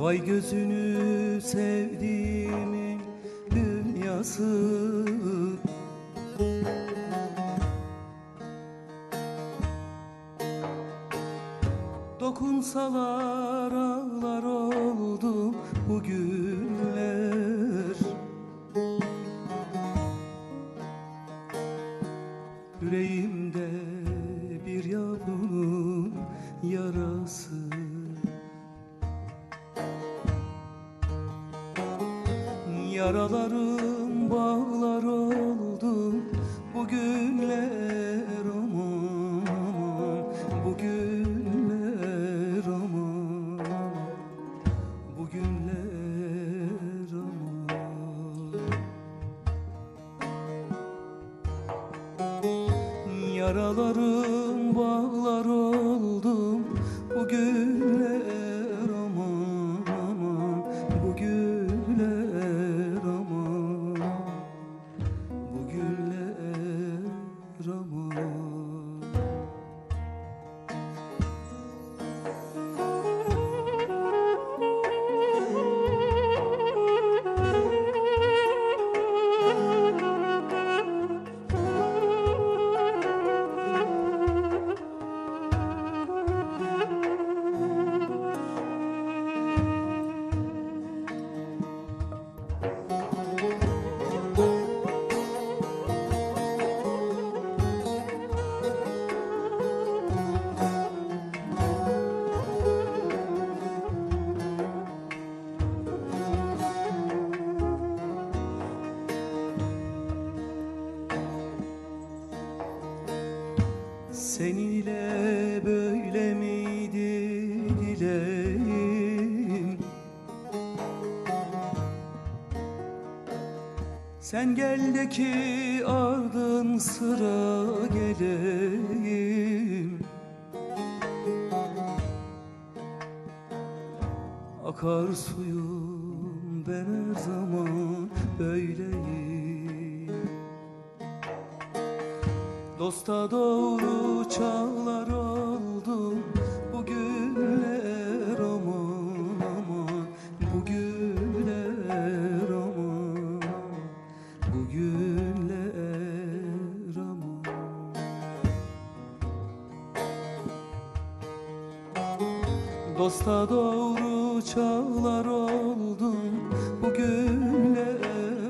Vay gözünü sevdiğimin dünyası. Dokunsalar ağlar oldu bu güller Yüreğimde bir yavrunun yarası Yaralarım bağlar oldu. Bugünler aman Bugünler aman Bugünler aman Yaralarım bağlar oldum Bugünler Seninle böyle miydi dileğim? Sen gel de ki ardın sıra geleyim. Akar suyum ben her zaman böyleyim Dosta doğru çağlar oldu. Bugünler aman aman. Bugünler aman. Bugünler aman. Dosta doğru çağlar oldum. Bugünler